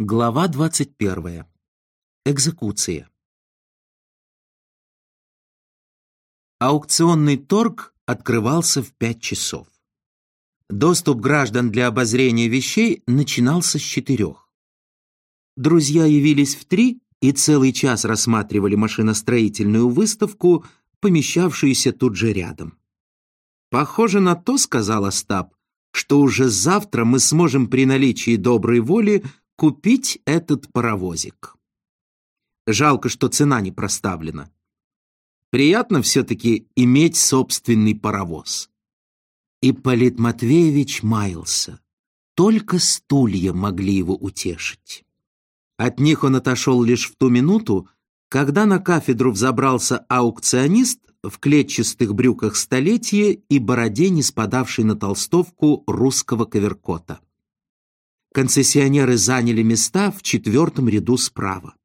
Глава 21. Экзекуция. Аукционный торг открывался в пять часов. Доступ граждан для обозрения вещей начинался с четырех. Друзья явились в три и целый час рассматривали машиностроительную выставку, помещавшуюся тут же рядом. «Похоже на то, — сказал Остап, — что уже завтра мы сможем при наличии доброй воли купить этот паровозик. Жалко, что цена не проставлена. Приятно все-таки иметь собственный паровоз. Ипполит Матвеевич маялся. Только стулья могли его утешить. От них он отошел лишь в ту минуту, когда на кафедру взобрался аукционист в клетчатых брюках столетия и бороде, не спадавшей на толстовку русского коверкота. Концессионеры заняли места в четвертом ряду справа.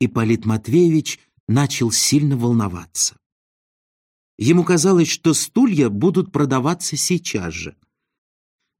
Ипполит Матвеевич начал сильно волноваться. Ему казалось, что стулья будут продаваться сейчас же.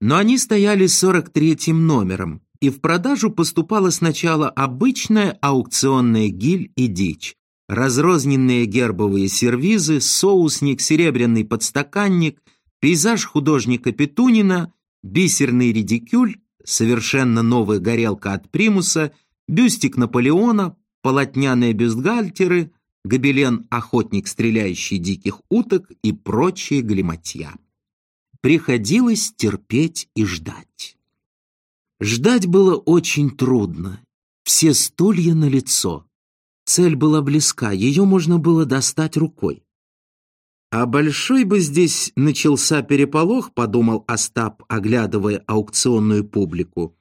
Но они стояли сорок третьим номером, и в продажу поступала сначала обычная аукционная гиль и дичь, разрозненные гербовые сервизы, соусник, серебряный подстаканник, пейзаж художника Петунина, бисерный редикюль, совершенно новая горелка от примуса, бюстик Наполеона, полотняные бюстгальтеры, гобелен «Охотник, стреляющий диких уток» и прочие галиматья. Приходилось терпеть и ждать. Ждать было очень трудно. Все стулья на лицо. Цель была близка, ее можно было достать рукой. «А большой бы здесь начался переполох», — подумал Остап, оглядывая аукционную публику.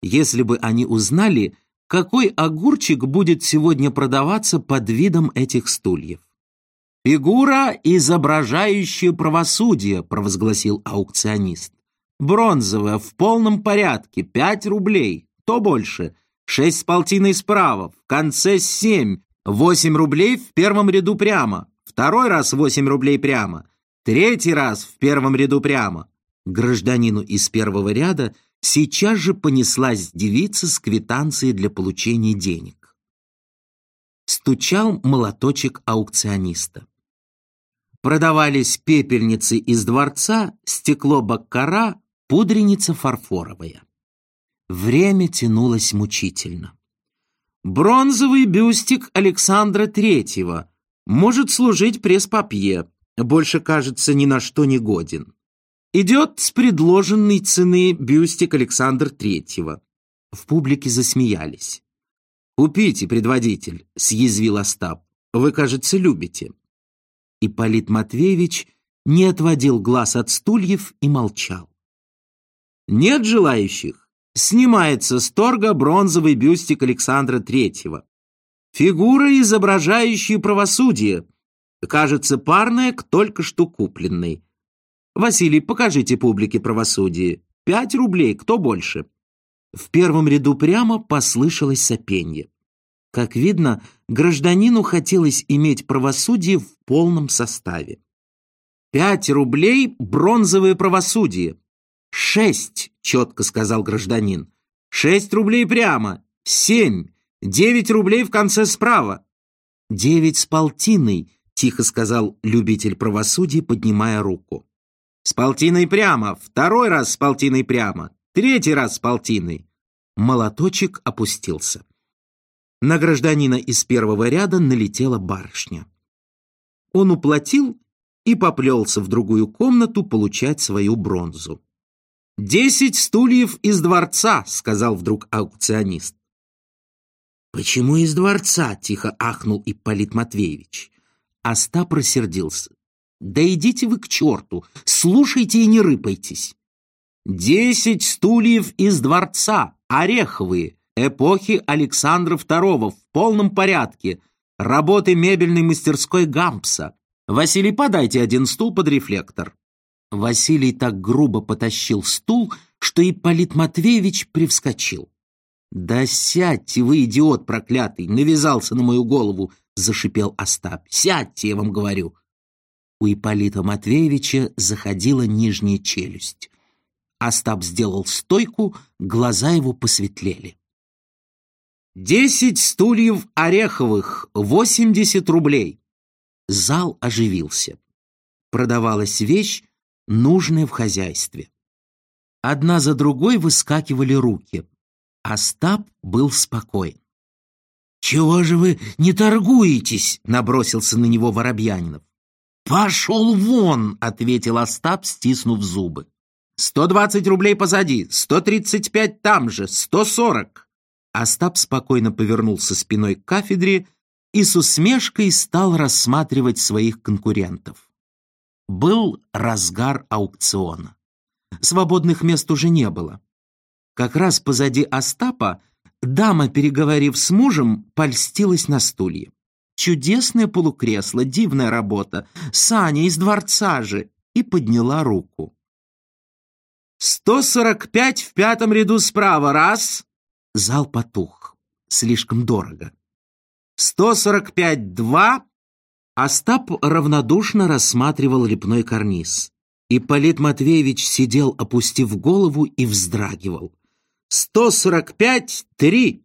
«Если бы они узнали, какой огурчик будет сегодня продаваться под видом этих стульев». «Фигура, изображающая правосудие», — провозгласил аукционист. «Бронзовая, в полном порядке, пять рублей, то больше, шесть с полтиной справа, в конце семь, восемь рублей в первом ряду прямо, Второй раз 8 рублей прямо. Третий раз в первом ряду прямо. Гражданину из первого ряда сейчас же понеслась девица с квитанцией для получения денег. Стучал молоточек аукциониста. Продавались пепельницы из дворца, стекло баккара, пудреница фарфоровая. Время тянулось мучительно. Бронзовый бюстик Александра Третьего, может служить пресс-папье, больше, кажется, ни на что не годен. Идет с предложенной цены бюстик Александр Третьего. В публике засмеялись. «Купите, предводитель», — съязвил Остап. «Вы, кажется, любите». Ипполит Матвеевич не отводил глаз от стульев и молчал. «Нет желающих?» Снимается с торга бронзовый бюстик Александра Третьего. Фигура, изображающая правосудие. Кажется, парная к только что купленной. Василий, покажите публике правосудие. Пять рублей, кто больше? В первом ряду прямо послышалось сопенье. Как видно, гражданину хотелось иметь правосудие в полном составе. «Пять рублей — бронзовое правосудие!» «Шесть!» — четко сказал гражданин. «Шесть рублей прямо! Семь! Девять рублей в конце справа». «Девять с полтиной», — тихо сказал любитель правосудия, поднимая руку. «С полтиной прямо, второй раз с полтиной прямо, третий раз с полтиной». Молоточек опустился. На гражданина из первого ряда налетела барышня. Он уплатил и поплелся в другую комнату получать свою бронзу. «Десять стульев из дворца», — сказал вдруг аукционист. «Почему из дворца?» — тихо ахнул Ипполит Матвеевич. Остап рассердился. «Да идите вы к черту! Слушайте и не рыпайтесь!» «Десять стульев из дворца, ореховые, эпохи Александра II, в полном порядке, работы мебельной мастерской Гампса. Василий, подайте один стул под рефлектор». Василий так грубо потащил стул, что Ипполит Матвеевич привскочил. «Да сядьте вы, идиот проклятый, навязался на мою голову!» — зашипел Остап. «Сядьте, я вам говорю!» У Ипполита Матвеевича заходила нижняя челюсть. Остап сделал стойку, глаза его посветлели. Десять стульев ореховых, восемьдесят рублей. Зал оживился. Продавалась вещь, нужная в хозяйстве. Одна за другой выскакивали руки. Остап был спокоен. «Чего же вы не торгуетесь?» — набросился на него Воробьянинов. «Пошел вон!» — ответил Остап, стиснув зубы. «Сто двадцать рублей позади, сто тридцать пять там же, сто сорок!» Остап спокойно повернулся спиной к кафедре и с усмешкой стал рассматривать своих конкурентов. Был разгар аукциона. Свободных мест уже не было. Как раз позади Остапа дама, переговорив с мужем, польстилась на стулье. Чудесное полукресло, дивная работа, Саня из дворца же, и подняла руку. «Сто сорок пять в пятом ряду справа, раз!» Зал потух. Слишком дорого. «Сто сорок пять, два!» Остап равнодушно рассматривал лепной карниз. Ипполит Матвеевич сидел, опустив голову, и вздрагивал. «Сто сорок пять, три!»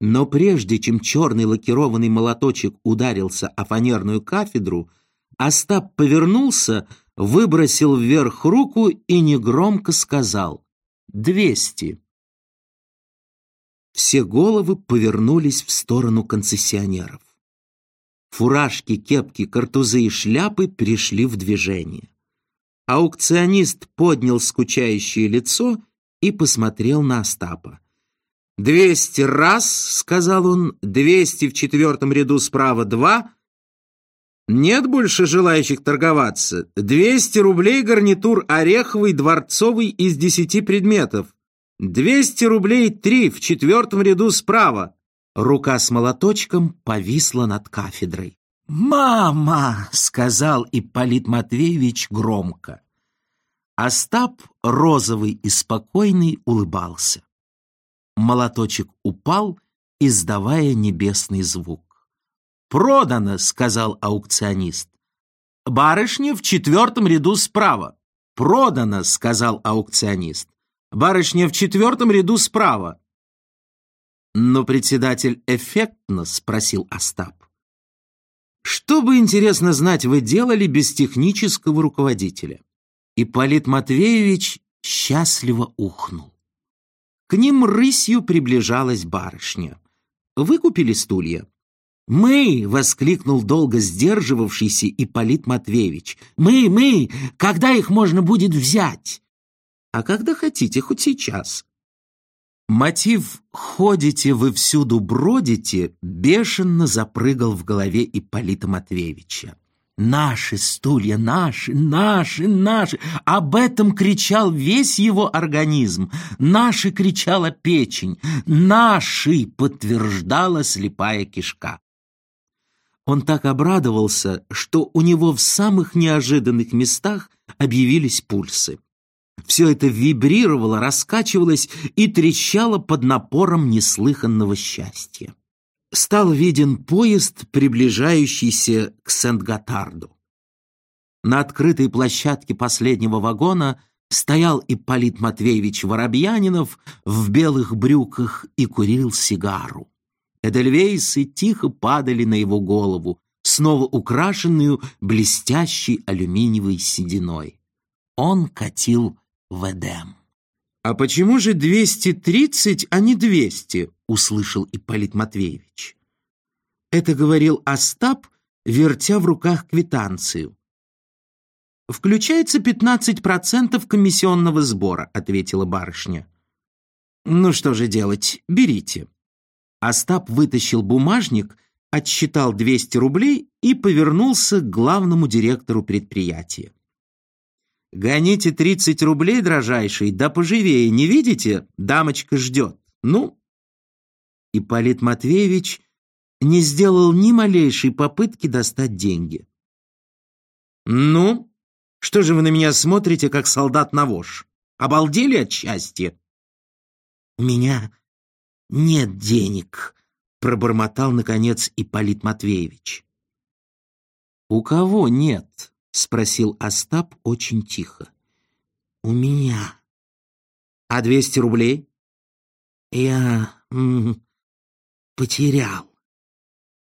Но прежде чем черный лакированный молоточек ударился о фанерную кафедру, Остап повернулся, выбросил вверх руку и негромко сказал «Двести». Все головы повернулись в сторону концессионеров. Фуражки, кепки, картузы и шляпы пришли в движение. Аукционист поднял скучающее лицо и посмотрел на Остапа. «Двести раз», — сказал он, — «двести в четвертом ряду справа два». «Нет больше желающих торговаться. Двести рублей гарнитур ореховый, дворцовый из десяти предметов. Двести рублей три в четвертом ряду справа». Рука с молоточком повисла над кафедрой. «Мама!» — сказал Ипполит Матвеевич громко. Остап, розовый и спокойный, улыбался. Молоточек упал, издавая небесный звук. «Продано!» — сказал аукционист. «Барышня в четвертом ряду справа». «Продано!» — сказал аукционист. «Барышня в четвертом ряду справа». «Но председатель эффектно?» — спросил Остап. «Что бы, интересно знать, вы делали без технического руководителя?» Ипполит Матвеевич счастливо ухнул. К ним рысью приближалась барышня. «Выкупили стулья?» «Мы!» — воскликнул долго сдерживавшийся Ипполит Матвеевич. «Мы, мы! Когда их можно будет взять?» «А когда хотите, хоть сейчас». Мотив «ходите вы всюду бродите» бешено запрыгал в голове Ипполита Матвеевича. Наши стулья, наши, наши, наши. Об этом кричал весь его организм. Наши кричала печень. Наши подтверждала слепая кишка. Он так обрадовался, что у него в самых неожиданных местах объявились пульсы. Все это вибрировало, раскачивалось и трещало под напором неслыханного счастья стал виден поезд, приближающийся к Сент-Готарду. На открытой площадке последнего вагона стоял Ипполит Матвеевич Воробьянинов в белых брюках и курил сигару. Эдельвейсы тихо падали на его голову, снова украшенную блестящей алюминиевой сединой. Он катил в Эдем. «А почему же 230, а не 200?» — услышал Ипполит Матвеевич. Это говорил Остап, вертя в руках квитанцию. «Включается 15% комиссионного сбора», — ответила барышня. «Ну что же делать, берите». Остап вытащил бумажник, отсчитал 200 рублей и повернулся к главному директору предприятия. «Гоните тридцать рублей, дрожайший, да поживее, не видите? Дамочка ждет. Ну?» Ипполит Матвеевич не сделал ни малейшей попытки достать деньги. «Ну, что же вы на меня смотрите, как солдат на вож? Обалдели от счастья?» «У меня нет денег», — пробормотал, наконец, Ипполит Матвеевич. «У кого нет?» — спросил Остап очень тихо. «У меня». «А двести рублей?» «Я... потерял.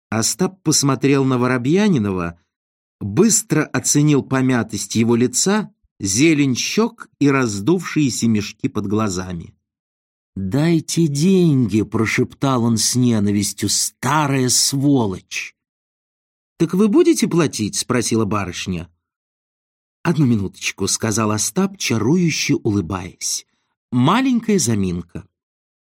Остап посмотрел на Воробьянинова, быстро оценил помятость его лица, зелень щек и раздувшиеся мешки под глазами. «Дайте деньги», — прошептал он с ненавистью, — «старая сволочь». «Так вы будете платить?» — спросила барышня. «Одну минуточку», — сказал Остап, чарующе улыбаясь. «Маленькая заминка.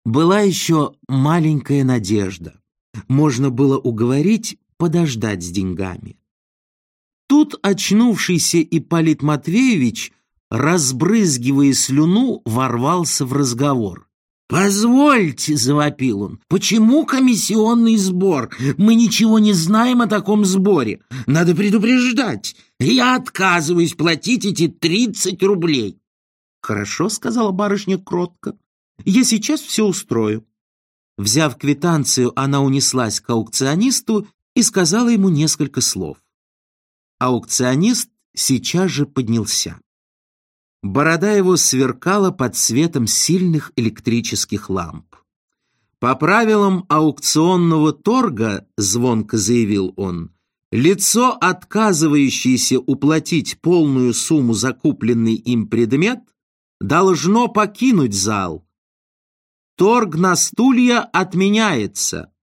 Была еще маленькая надежда. Можно было уговорить подождать с деньгами. Тут очнувшийся Ипполит Матвеевич, разбрызгивая слюну, ворвался в разговор. «Позвольте», — завопил он, — «почему комиссионный сбор? Мы ничего не знаем о таком сборе. Надо предупреждать. Я отказываюсь платить эти тридцать рублей». «Хорошо», — сказала барышня кротко, — «я сейчас все устрою». Взяв квитанцию, она унеслась к аукционисту и сказала ему несколько слов. Аукционист сейчас же поднялся. Борода его сверкала под светом сильных электрических ламп. «По правилам аукционного торга, — звонко заявил он, — лицо, отказывающееся уплатить полную сумму за купленный им предмет, должно покинуть зал. Торг на стулья отменяется».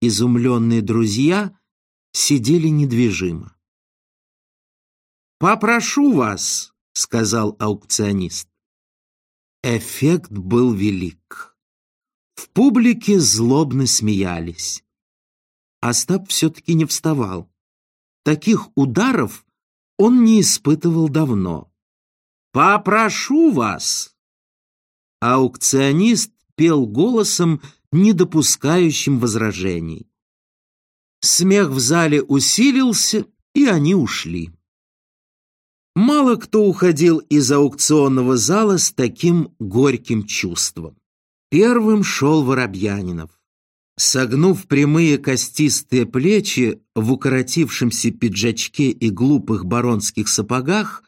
Изумленные друзья сидели недвижимо. «Попрошу вас», — сказал аукционист. Эффект был велик. В публике злобно смеялись. Остап все-таки не вставал. Таких ударов он не испытывал давно. «Попрошу вас!» Аукционист пел голосом, не допускающим возражений. Смех в зале усилился, и они ушли. Мало кто уходил из аукционного зала с таким горьким чувством. Первым шел Воробьянинов. Согнув прямые костистые плечи в укоротившемся пиджачке и глупых баронских сапогах,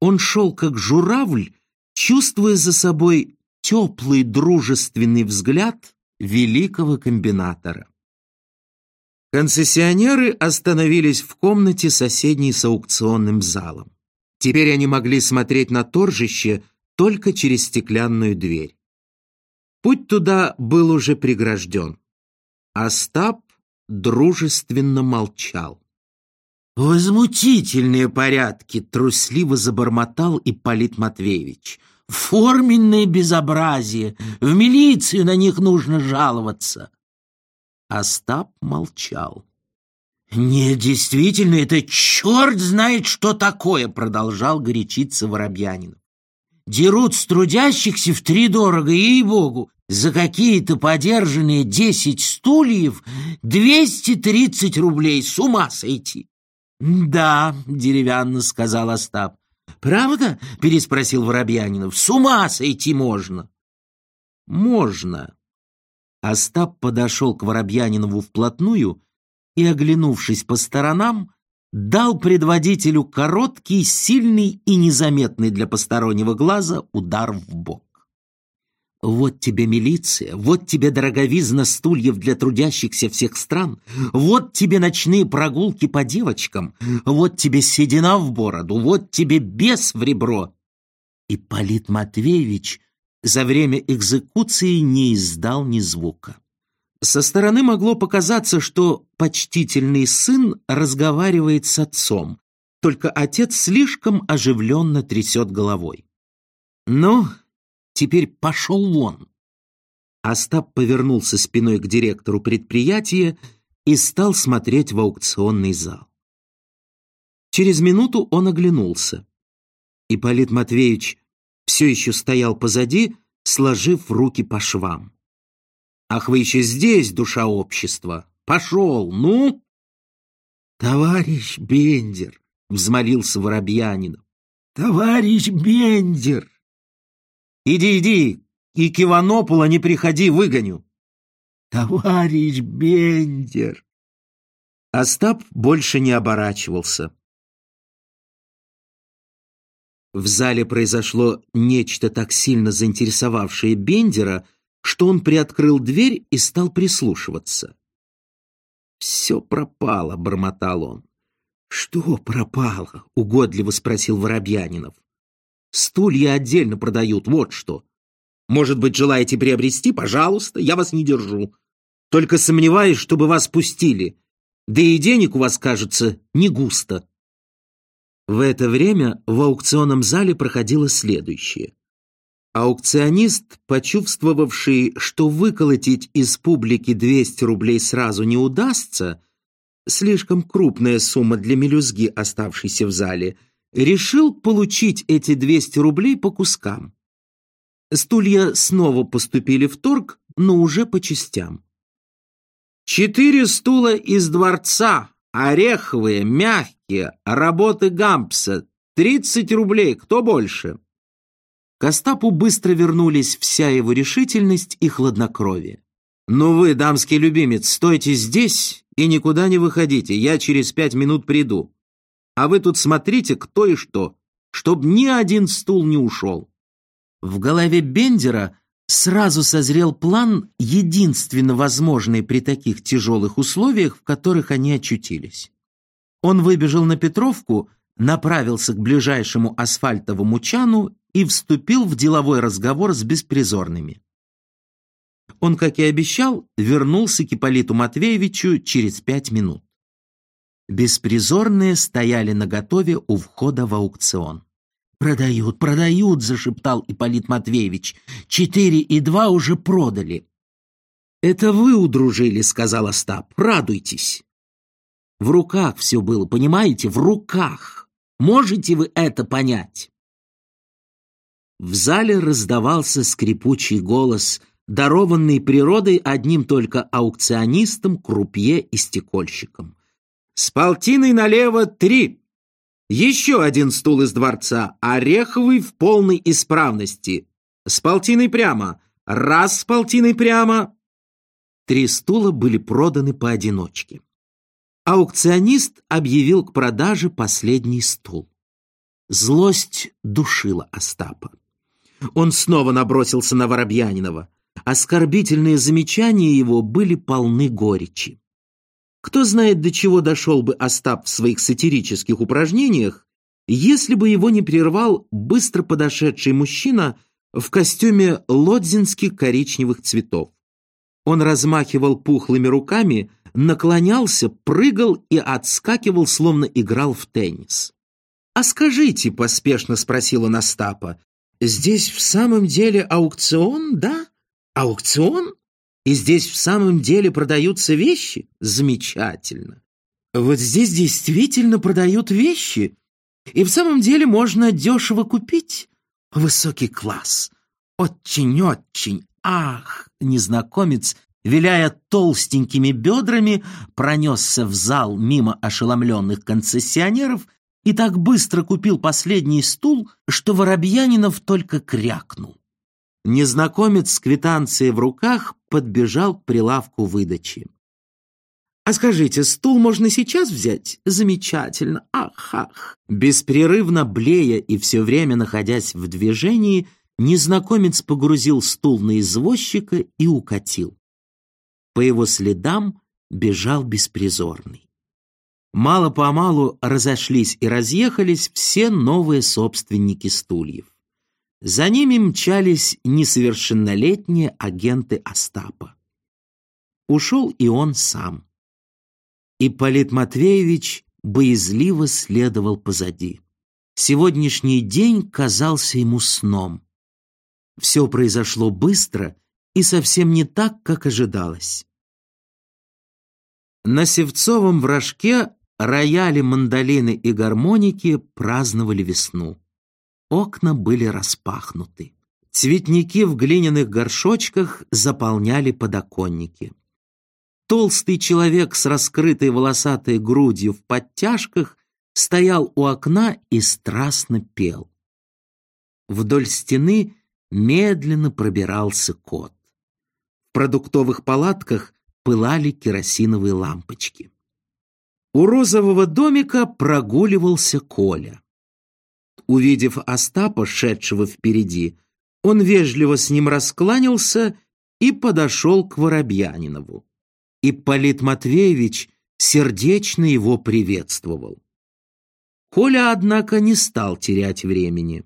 он шел как журавль, чувствуя за собой теплый дружественный взгляд великого комбинатора. Концессионеры остановились в комнате, соседней с аукционным залом. Теперь они могли смотреть на торжище только через стеклянную дверь. Путь туда был уже прегражден. Остап дружественно молчал. «Возмутительные порядки!» — трусливо забормотал Ипполит Матвеевич. «Форменное безобразие! В милицию на них нужно жаловаться!» Остап молчал. «Нет, действительно, это черт знает, что такое!» Продолжал горячиться Воробьянин. «Дерут с трудящихся в три дорого, ей-богу! За какие-то подержанные десять стульев двести тридцать рублей, с ума сойти!» «Да», — деревянно сказал Остап. «Правда?» — переспросил Воробьянинов. «С ума сойти можно!» «Можно!» Остап подошел к Воробьянинову вплотную и, оглянувшись по сторонам, дал предводителю короткий, сильный и незаметный для постороннего глаза удар в бок. Вот тебе милиция, вот тебе дороговизна стульев для трудящихся всех стран, вот тебе ночные прогулки по девочкам, вот тебе седина в бороду, вот тебе бес в ребро. И Полит Матвеевич за время экзекуции не издал ни звука. Со стороны могло показаться, что почтительный сын разговаривает с отцом, только отец слишком оживленно трясет головой. «Ну, теперь пошел вон!» Остап повернулся спиной к директору предприятия и стал смотреть в аукционный зал. Через минуту он оглянулся. Ипполит Матвеевич все еще стоял позади, сложив руки по швам. Ах, вы еще здесь, душа общества! Пошел, ну!» «Товарищ Бендер!» — взмолился Воробьянинов. «Товарищ Бендер!» «Иди, иди, и к Иванопола не приходи, выгоню!» «Товарищ Бендер!» Остап больше не оборачивался. В зале произошло нечто так сильно заинтересовавшее Бендера, что он приоткрыл дверь и стал прислушиваться. «Все пропало», — бормотал он. «Что пропало?» — угодливо спросил Воробьянинов. «Стулья отдельно продают, вот что. Может быть, желаете приобрести? Пожалуйста, я вас не держу. Только сомневаюсь, чтобы вас пустили. Да и денег у вас, кажется, не густо». В это время в аукционном зале проходило следующее. Аукционист, почувствовавший, что выколотить из публики 200 рублей сразу не удастся, слишком крупная сумма для мелюзги, оставшейся в зале, решил получить эти 200 рублей по кускам. Стулья снова поступили в торг, но уже по частям. «Четыре стула из дворца, ореховые, мягкие, работы Гампса, 30 рублей, кто больше?» К Остапу быстро вернулись вся его решительность и хладнокровие. «Ну вы, дамский любимец, стойте здесь и никуда не выходите, я через пять минут приду. А вы тут смотрите, кто и что, чтоб ни один стул не ушел». В голове Бендера сразу созрел план, единственно возможный при таких тяжелых условиях, в которых они очутились. Он выбежал на Петровку, направился к ближайшему асфальтовому чану и вступил в деловой разговор с беспризорными. Он, как и обещал, вернулся к Ипполиту Матвеевичу через пять минут. Беспризорные стояли наготове у входа в аукцион. «Продают, продают!» — зашептал Ипполит Матвеевич. «Четыре и два уже продали». «Это вы удружили», — сказал Остап. «Радуйтесь». В руках все было, понимаете? В руках. Можете вы это понять? В зале раздавался скрипучий голос, дарованный природой одним только аукционистом, крупье и стекольщиком. «С полтиной налево три!» Еще один стул из дворца, ореховый в полной исправности. С полтиной прямо. Раз с полтиной прямо. Три стула были проданы поодиночке. Аукционист объявил к продаже последний стул. Злость душила Остапа. Он снова набросился на Воробьянинова. Оскорбительные замечания его были полны горечи. Кто знает, до чего дошел бы Остап в своих сатирических упражнениях, если бы его не прервал быстро подошедший мужчина в костюме лодзинских коричневых цветов. Он размахивал пухлыми руками, наклонялся, прыгал и отскакивал, словно играл в теннис. «А скажите», — поспешно спросил он Остапа, Здесь в самом деле аукцион, да? Аукцион? И здесь в самом деле продаются вещи? Замечательно. Вот здесь действительно продают вещи. И в самом деле можно дешево купить. Высокий класс. Очень-очень. Ах, незнакомец, виляя толстенькими бедрами, пронесся в зал мимо ошеломленных концессионеров и так быстро купил последний стул, что Воробьянинов только крякнул. Незнакомец с квитанцией в руках подбежал к прилавку выдачи. «А скажите, стул можно сейчас взять? Замечательно! Ах-ах!» Беспрерывно блея и все время находясь в движении, незнакомец погрузил стул на извозчика и укатил. По его следам бежал беспризорный. Мало-помалу разошлись и разъехались все новые собственники стульев. За ними мчались несовершеннолетние агенты Остапа. Ушел и он сам. Ипполит Матвеевич боязливо следовал позади. Сегодняшний день казался ему сном. Все произошло быстро и совсем не так, как ожидалось. На Севцовом вражке рояли, мандолины и гармоники праздновали весну. Окна были распахнуты. Цветники в глиняных горшочках заполняли подоконники. Толстый человек с раскрытой волосатой грудью в подтяжках стоял у окна и страстно пел. Вдоль стены медленно пробирался кот. Продуктовых палатках пылали керосиновые лампочки. У розового домика прогуливался Коля. Увидев Остапа, шедшего впереди, он вежливо с ним раскланялся и подошел к Воробьянинову. Ипполит Матвеевич сердечно его приветствовал. Коля, однако, не стал терять времени.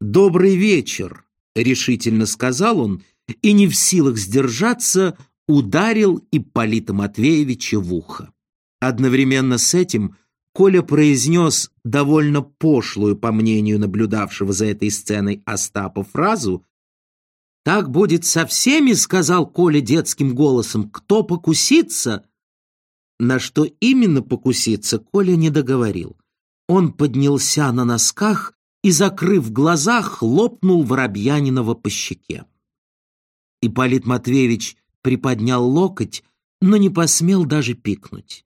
«Добрый вечер», — решительно сказал он, и не в силах сдержаться, ударил Ипполита Матвеевича в ухо. Одновременно с этим Коля произнес довольно пошлую, по мнению наблюдавшего за этой сценой Остапа, фразу «Так будет со всеми», — сказал Коля детским голосом, «кто покусится?» На что именно покуситься, Коля не договорил. Он поднялся на носках и, закрыв глаза, хлопнул Воробьянинова по щеке. Ипполит Матвеевич приподнял локоть, но не посмел даже пикнуть.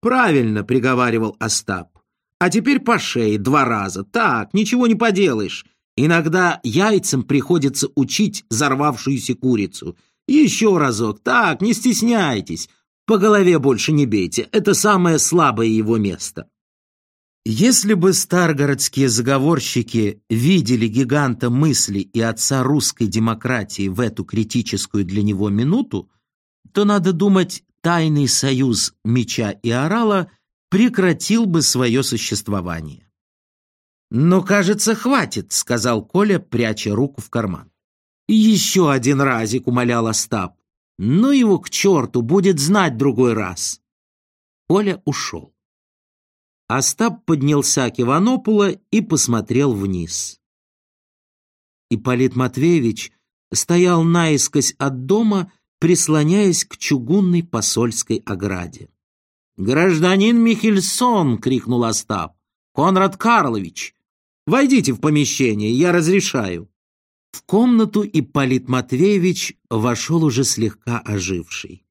«Правильно», — приговаривал Остап. «А теперь по шее два раза. Так, ничего не поделаешь. Иногда яйцам приходится учить взорвавшуюся курицу. Еще разок. Так, не стесняйтесь. По голове больше не бейте. Это самое слабое его место». Если бы старгородские заговорщики видели гиганта мысли и отца русской демократии в эту критическую для него минуту, то, надо думать, тайный союз меча и орала прекратил бы свое существование. «Но, кажется, хватит», — сказал Коля, пряча руку в карман. «Еще один разик», — умолял Остап. «Ну его к черту, будет знать другой раз». Коля ушел. Остап поднялся к Иванопула и посмотрел вниз. Ипполит Матвеевич стоял наискось от дома, прислоняясь к чугунной посольской ограде. «Гражданин Михельсон!» — крикнул Остап. «Конрад Карлович! Войдите в помещение, я разрешаю!» В комнату Ипполит Матвеевич вошел уже слегка оживший.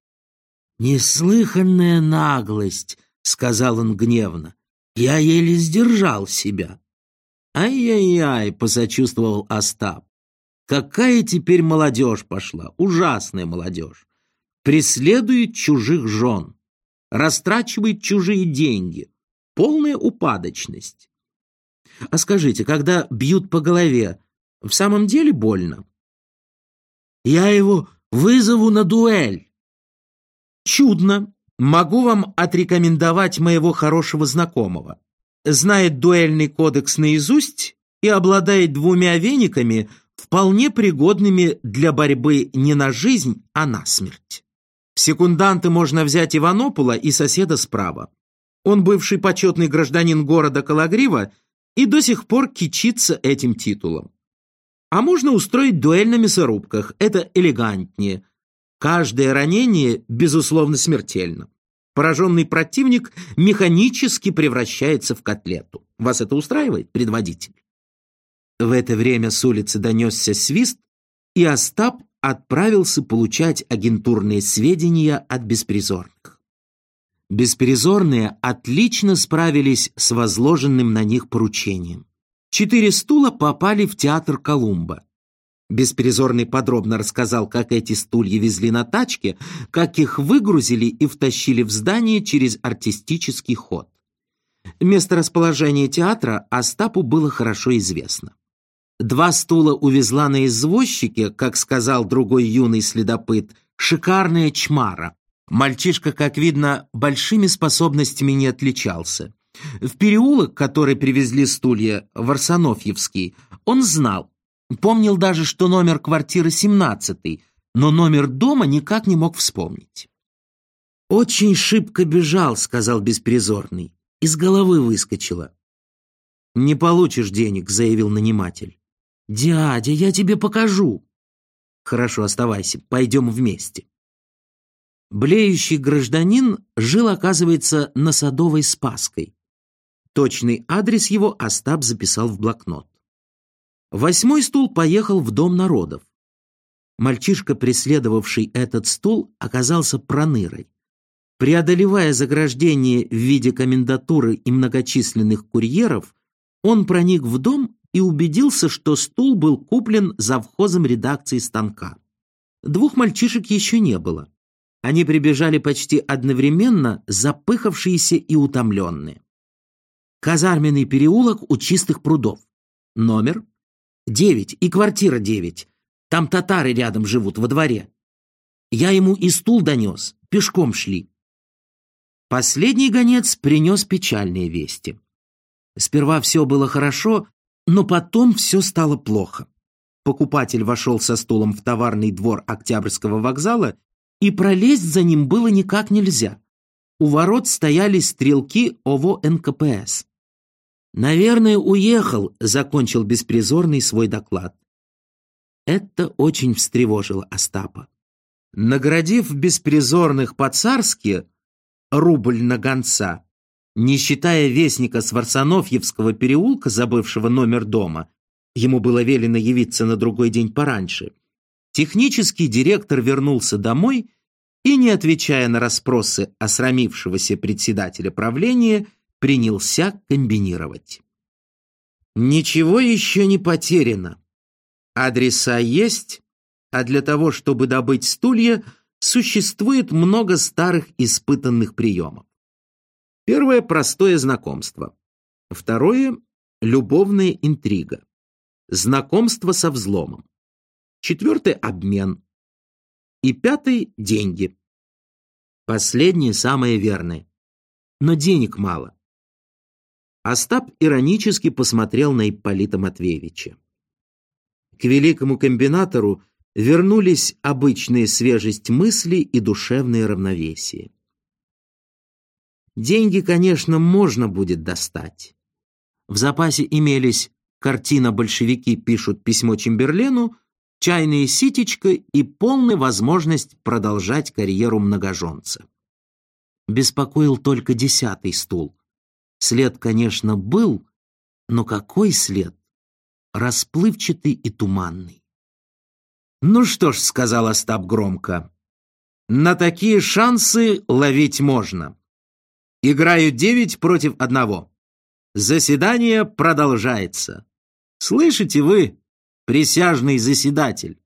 «Неслыханная наглость!» — сказал он гневно. Я еле сдержал себя. «Ай-яй-яй!» — посочувствовал Остап. «Какая теперь молодежь пошла! Ужасная молодежь! Преследует чужих жен, растрачивает чужие деньги. Полная упадочность. А скажите, когда бьют по голове, в самом деле больно?» «Я его вызову на дуэль!» «Чудно!» Могу вам отрекомендовать моего хорошего знакомого. Знает дуэльный кодекс наизусть и обладает двумя вениками, вполне пригодными для борьбы не на жизнь, а на смерть. В секунданты можно взять Иванопула и соседа справа. Он бывший почетный гражданин города Калагрива и до сих пор кичится этим титулом. А можно устроить дуэль на мясорубках, это элегантнее, Каждое ранение, безусловно, смертельно. Пораженный противник механически превращается в котлету. Вас это устраивает, предводитель? В это время с улицы донесся свист, и Остап отправился получать агентурные сведения от беспризорных. Беспризорные отлично справились с возложенным на них поручением. Четыре стула попали в театр Колумба. Беспризорный подробно рассказал, как эти стулья везли на тачке, как их выгрузили и втащили в здание через артистический ход. Место расположения театра Остапу было хорошо известно. Два стула увезла на извозчике, как сказал другой юный следопыт, шикарная чмара. Мальчишка, как видно, большими способностями не отличался. В переулок, который привезли стулья, в Арсенофьевский, он знал, Помнил даже, что номер квартиры 17 но номер дома никак не мог вспомнить. «Очень шибко бежал», — сказал беспризорный. Из головы выскочило. «Не получишь денег», — заявил наниматель. «Дядя, я тебе покажу». «Хорошо, оставайся, пойдем вместе». Блеющий гражданин жил, оказывается, на Садовой Спаской. Точный адрес его Остап записал в блокнот. Восьмой стул поехал в Дом народов. Мальчишка, преследовавший этот стул, оказался пронырой. Преодолевая заграждение в виде комендатуры и многочисленных курьеров, он проник в дом и убедился, что стул был куплен завхозом редакции станка. Двух мальчишек еще не было. Они прибежали почти одновременно, запыхавшиеся и утомленные. Казарменный переулок у чистых прудов. Номер Девять и квартира девять. Там татары рядом живут, во дворе. Я ему и стул донес, пешком шли. Последний гонец принес печальные вести. Сперва все было хорошо, но потом все стало плохо. Покупатель вошел со стулом в товарный двор Октябрьского вокзала, и пролезть за ним было никак нельзя. У ворот стояли стрелки ОВО НКПС. «Наверное, уехал», — закончил беспризорный свой доклад. Это очень встревожило Остапа. Наградив беспризорных по-царски рубль на гонца, не считая вестника с Варсонофьевского переулка, забывшего номер дома, ему было велено явиться на другой день пораньше, технический директор вернулся домой и, не отвечая на расспросы осрамившегося председателя правления, принялся комбинировать. Ничего еще не потеряно. Адреса есть, а для того, чтобы добыть стулья, существует много старых испытанных приемов. Первое – простое знакомство. Второе – любовная интрига. Знакомство со взломом. Четвертое – обмен. И пятый – деньги. Последнее самое верное. Но денег мало. Остап иронически посмотрел на Ипполита Матвеевича. К великому комбинатору вернулись обычная свежесть мысли и душевное равновесие. Деньги, конечно, можно будет достать. В запасе имелись картина «Большевики пишут письмо Чемберлену», чайная ситечка и полная возможность продолжать карьеру многоженца. Беспокоил только десятый стул. След, конечно, был, но какой след? Расплывчатый и туманный. «Ну что ж», — сказал Остап громко, — «на такие шансы ловить можно. Играю девять против одного. Заседание продолжается. Слышите вы, присяжный заседатель?»